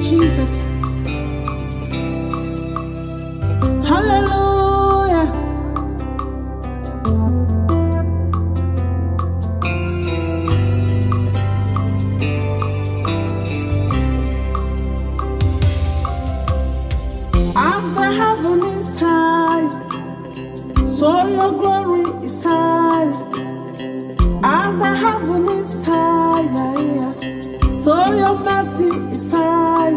Jesus. for your mercy is high.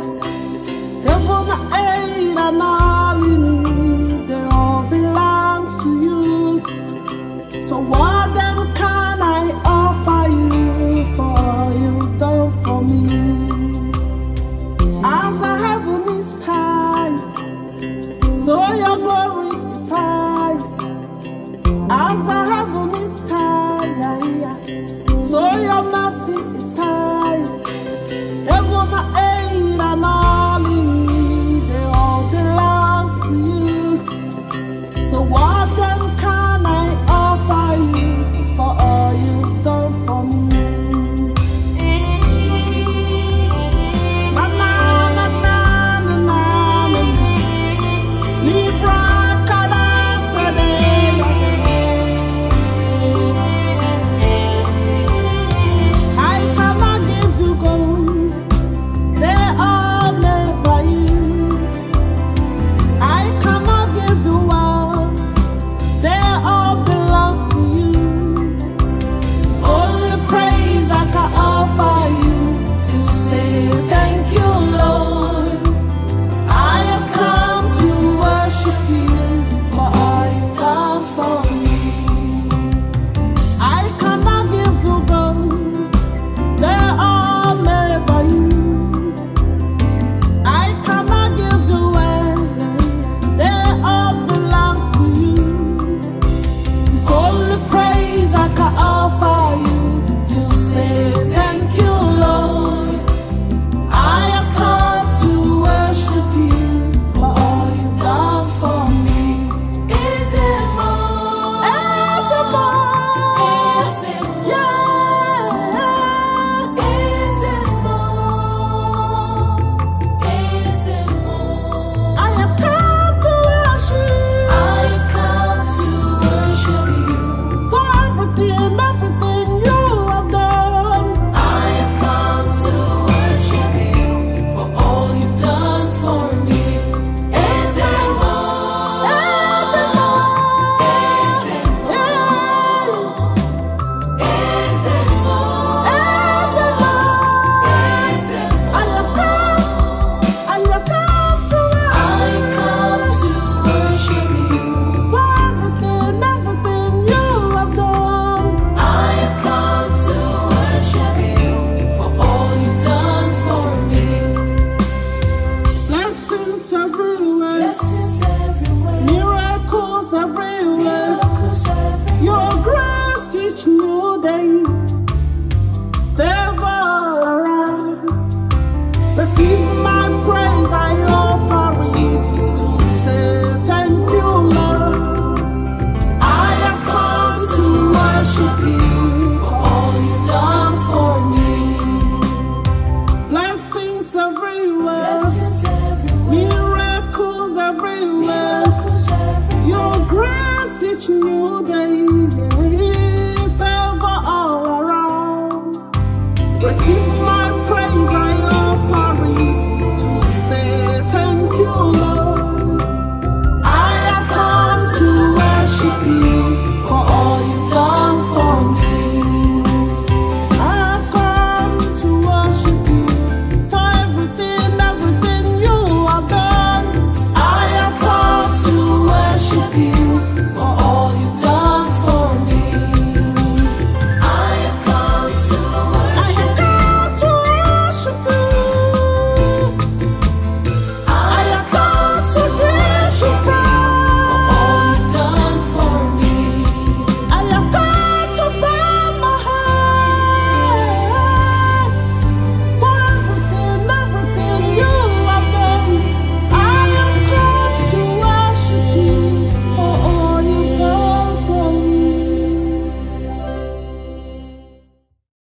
Heaven, aid, and all you need, they all belongs to you. So what then can I offer you for you done for me? As the heaven is high, so your glory is high. As the